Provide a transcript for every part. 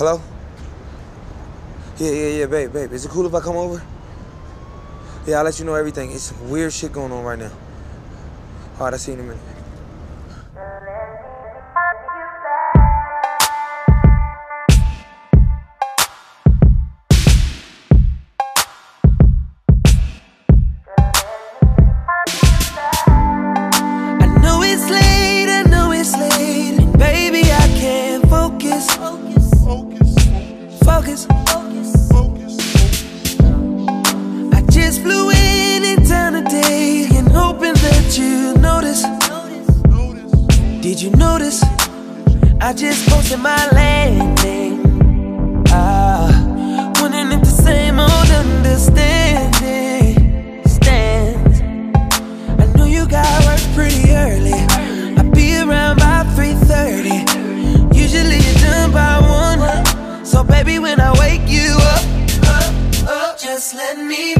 Hello? Yeah, yeah, yeah, babe, babe. Is it cool if I come over? Yeah, I'll let you know everything. It's weird shit going on right now. All right, I'll see you in a minute. You notice? I just posted my landing. Ah, wondering if the same old understanding stands. I know you got work pretty early. I'll be around by 3:30. Usually you're done by one. So baby, when I wake you up, up, up, just let me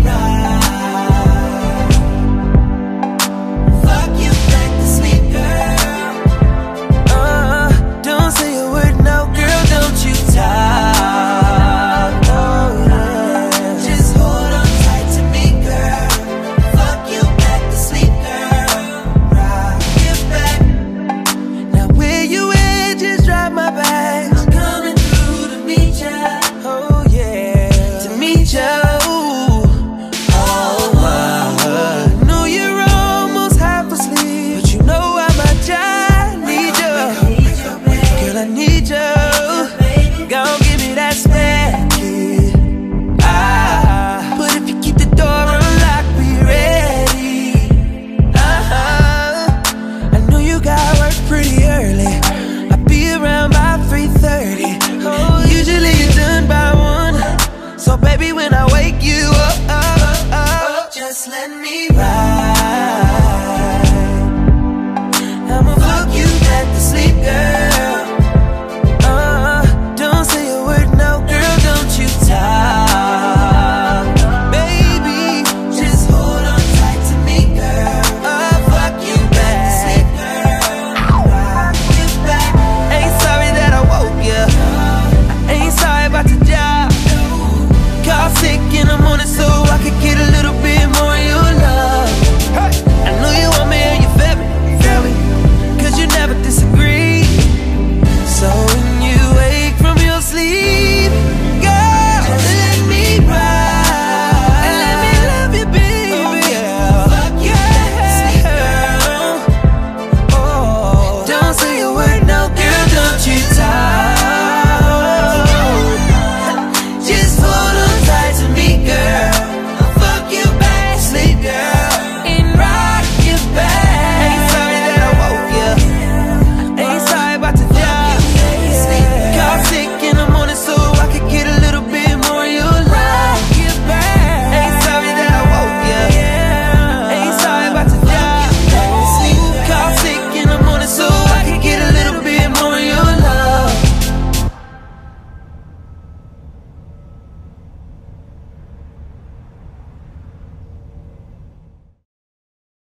baby, when I wake you up, up, up, just let me ride. I'ma fuck you back to sleep, girl.